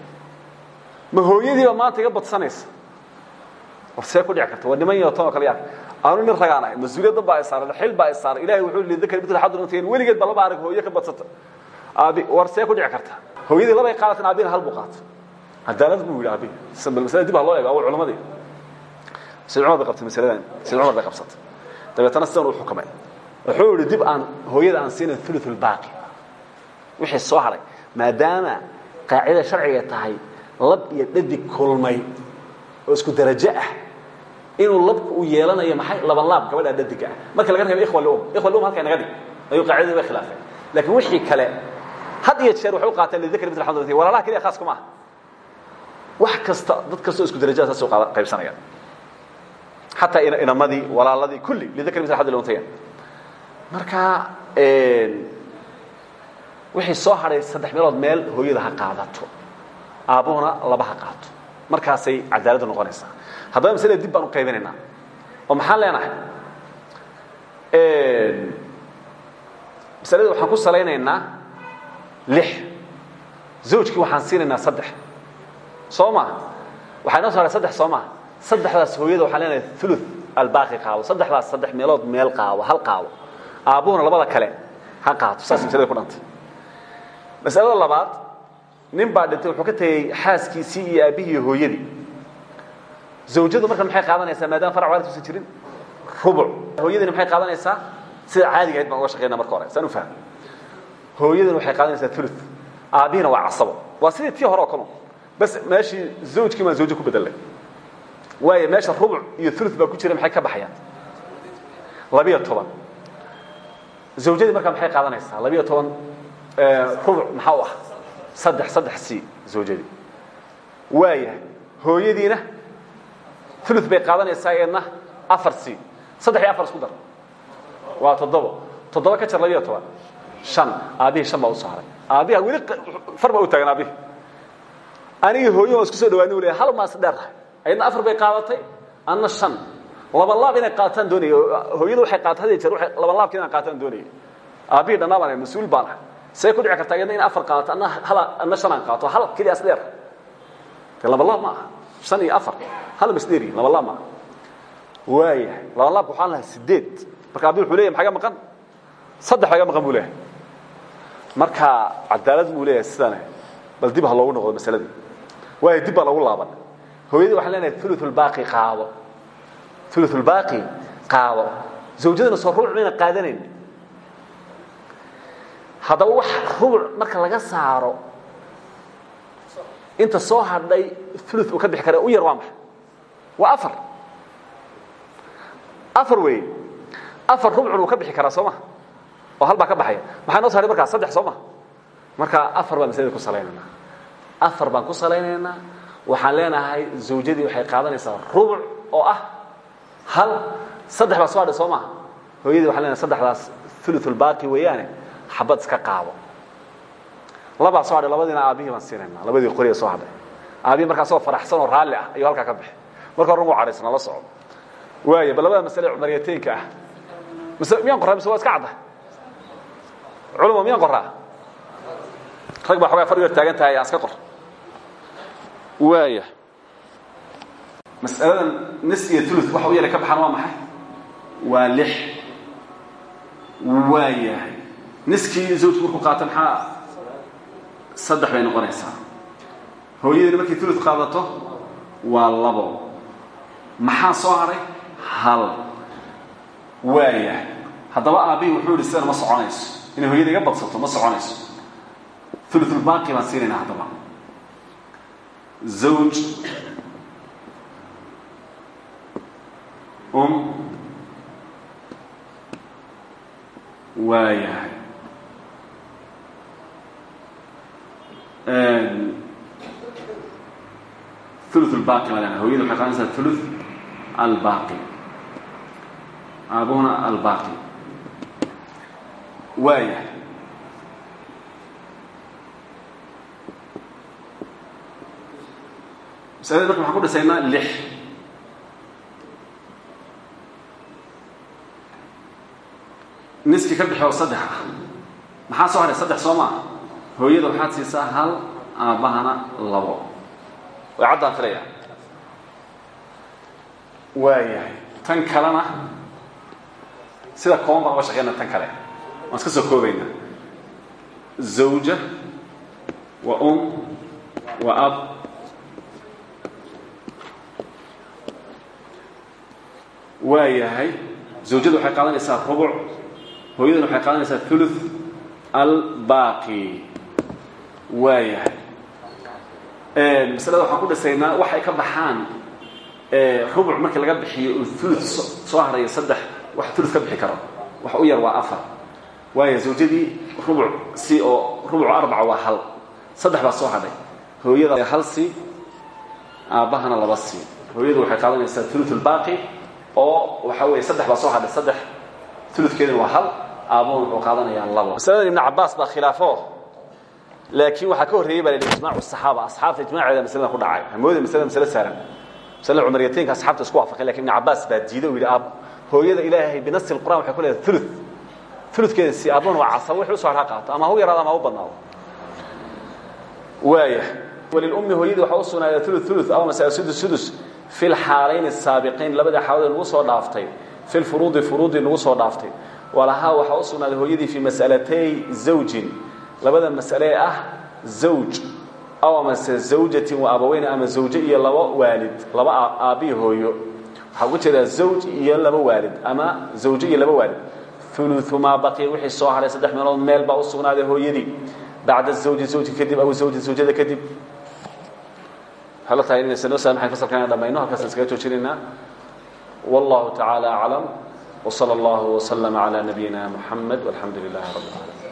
Ma hooyadiiba maanta iga badsanaysa? War see ku dhici karta. Waa niman yoton oo kale yaa. Aanu nin ragaan ahay mas'uuliyaddan baa isaaran xil baa isaaran ilahay wuxuu li dakar mitl xadr untayn weligeed ba laba arag hooye ka badsata war see ku dhici karta? Hooyadii labay qaadatan aabina hal buu qaata cadaalad buu yidhi aabi masalada dib ha loo eego aw culamadii sayd cumar bay qabtay masaladan sayd cumar bay qabsatay. Dabeetana sidan uu xukumay. Wuxuu yidhi dib aan hooyada aan siina ulu lbaaqi wixii soo haray maadaama qaacida sharciga tahay lab iyo dhadig kulmay oo isku darajo ah. Inuu labku uu yeelanayo maxay? Laban laab gabadha dhadiga ah. Marka laga reebo ikhwa lum ikhwa lum halka inaga dhig. Ayuu qaacidada way khilaafeen laakiin wixii kale had iyo jeer waxay u qaateen lidakri mitl xamd walaalaha keliya khaas kuma aha. Wax kasta dad kastoo isku darajada saas u qaybsanayaan xataa inamadii walaaladii kulli lidakri mitl xamd untayan marka wixii soo hadhay saddex meelood meel hooyada ha qaadato. Aabbuhuna laba ha qaato. Markaasay cadaaladdu noqonaysaa. Haddaba maslada dib baan u qaybinaynaa. Oo maxaan leenahay? Masalada waxaan ku salaynaynaa lix. Zawjkii waxaan siinaynaa saddex. Soo maa waxaa inoo so haray saddex soo maa saddexdaas hooyada waxaan leenahay ulu albaaqi qaado. Saddexdaas saddex meelood meel qaado hal qaado. Aabbuhuna labada kale ha qaato. Saas masalada ku dhantay. Masalada labaad nin baa dhintay wuxuu ka tegey xaaskiisii iyo aabbihii iyo hooyadii. Zawjadu markan maxay qaadanaysaa? Maadaama farac waalidkuusan jirin rubuc. Hooyadina maxay qaadanaysaa? Sida caadiga ahayd baan uga shaqeynaa marka hore saan u fahmo hooyadina waxay qaadanaysaa ulu aabbihina waa casabo. Waa sidii tii hore oo kale. Bas meeshii zawjkii baan zawjo ku bedelay waayo meesha rubuc iyo ulu baa ku jira maxay ka baxayaan? Labiyo toban. Zawjadii markaa maxay qaadanaysaa? Labiyo toban rubuc maxaa u ah? Saddex saddex c zawjadii. Waayahay hooyadiina ulu bay qaadanaysaa eedna afar c. Saddex iyo afar isku dar. Waa toddobo. Toddoba ka jar labiyo toban shan aabbihii shan baa u soo haray aabbiha weli far baa u taagan aabbihi anigii hooyo waa isku soo dhawaani u leya hal maas dheertahay ayadna afar bay qaadatay anna shan. Laban laab inay qaataan doonaya hooyadu waxay qaata had jeer laban laabka inaan qaataan doonaya aabbihii dhannaa baan mas'uul baan ah see ku dhici kartaa iyadna in afar qaadato anna anna shan aan qaato hal keliyaas dheer. De laban laab ma aha shan iyo afar. Hal mas dheer yihiin laban laab ma aha. Waayahay laban laabka waxaan lahaa sideed. Marka abdi wuxuu leyahy maxaa ga maqan? Saddex baa ga maqan buu leeyahay marka cadaalad buu leeyahay sidane bal dib ha loogu noqdo masaladii waayo dib baa lagu laaban. Hooyadii waxaan leenahay uluulbaaqi qaado. Uluulbaaqi qaado. Zawjadana soo rubuc mayna qaadanayn. Haddaba wax rubuc marka laga saaro inta soo hadhay ulu uu ka bixi kara u yar waa maxay? Waa afar. Afar weeye afar rubcun uu ka bixi karaa soo ma oo hal baa ka baxaya maxaa noo saaray markaa saddex soo ma marka afar baan maslada ku salaynaynaa. Afar baan ku salaynaynaa. Waxaan leenahay zawjadii waxay qaadanaysaa rubuc oo ah hal saddex baa soo hadhay soo maha hooyadii waxaan leenahay saddexdaas uluulbaaqi weeyaane xabad iska qaado. Labaa soo hadhay labadiina aabbihii baan siinaynaa. Labadii qoriya soo hadhay. Aabbihi markaa asagoo faraxsan oo raalli ah ayuu halkaa ka bixi marka horran wuu cadhaysnaa la socdo. Waaya bal labada masale cumariyateenka ah. Miyaan qorraa mise waa iska cadda culuma miyaan qorraa? Rag baa xogaa far yar taagan tahay aan iska qor. Waaya mas'aladan nis iyo ulu waxa u yara ka baxaan waa maxay? Waa lix. Waayahay niskii zawjku markuu qaato maxaa saddex bay noqonaysaa. Hooyadina markay ulu qaadato waa labo. Maxaa soo hadhay hal. Waayahay haddaba aabbihii wuxuu yidhi sidana ma soconayso inay hooyada iga badsato ma soconayso uluulbaaqi baan siinaynaa haddaba zawj um waayahay uluulbaaqi baa leenahay hooyada waxay qaadanaysaa ulu albaaqi aabuhuna albaaqi waayahay masalada marka waxaan ku dhisaynaa lix? Niskii ka bixi oo saddex ah. Maxaa soo haray? Saddex soo maa hooyada waxaad siisaa hal aabbahana labo. Way caddaan filaya waayahay tan kalena sida kooban baan uga shaqeyna tan kale waan iska soo koobaynaa zawja wa um wa ab. Waayahay zawjadu waxay qaadanaysaa rubuc hooyaduna waxay qaadanaysaa thuluth albaqi waayahay masalada waxaan ku dhisaynaa waxay ka baxaan rubuc markii laga bixiyo uu soo haraya saddex wax thuluth ka bixi karo. Wax u yar waa afar waaya zawjadii rubuc si oo rubuc arbaca waa hal. Saddex baa soo hadhay. Hooyada hal si aabbahana laba si hooyadu waxay qaadanaysaa thuluth albaqi oo waxa weeye saddex baa soo hadhay. Saddex uludkeeduna waa hal. Aabuhun wuxuu qaadanayaa labo masalada ibn cabaas baa khilaafo. Laakiin waxaa ka horreeyey baa la yidhi ijmaacu saxaaba. Asxaabta ijmaaceeda masalada ku dhacay. Hamoodi masalada masale saaran. Masalada cumariyataynka asxaabta isku waafaqay laakiin ibn cabaas baa diiday oo yidhi aab hooyada ilaahay binasi lqur'an waxay ku leedahay ulu uludkeeda si aabuhuna waa casabo wixii u soo hadha qaato. Ama ha u yaraado ama ha u badnaado waaya walilummi hooyadii waxaa u sugnaaday ulu ulu ama masala sudus sudus fi lxaalayn asaabiqiin labada xaalood nagu soo dhaaftay. Fi lfuruudi furuudii nagu soo dhaaftay. Walahaa waxaa u sugnaaday hooyadii fii masalatay zawjin. Labada masale ah zawj. Aw amase zawjatin wa abaweyn ama zawje iyo laba waalid laba aabbihi hooyo. Waxaa uga jeedaa zawj iyo laba waalid ama zawje iyo laba waalid ulu maa baqiya wixii soo haray saddex meelood meel baa u hooyadii. Bacda zawji zawji kadib aw zawji zawjada kadib. Waxay la tahay inaysan noo dhamayno? Halkaasaan iskaga joojinaynaa wallahu tacaala aclam wsala allahu wslama calaa nabiyina muxamed walxamdu lilahi rabb اlcaalamiin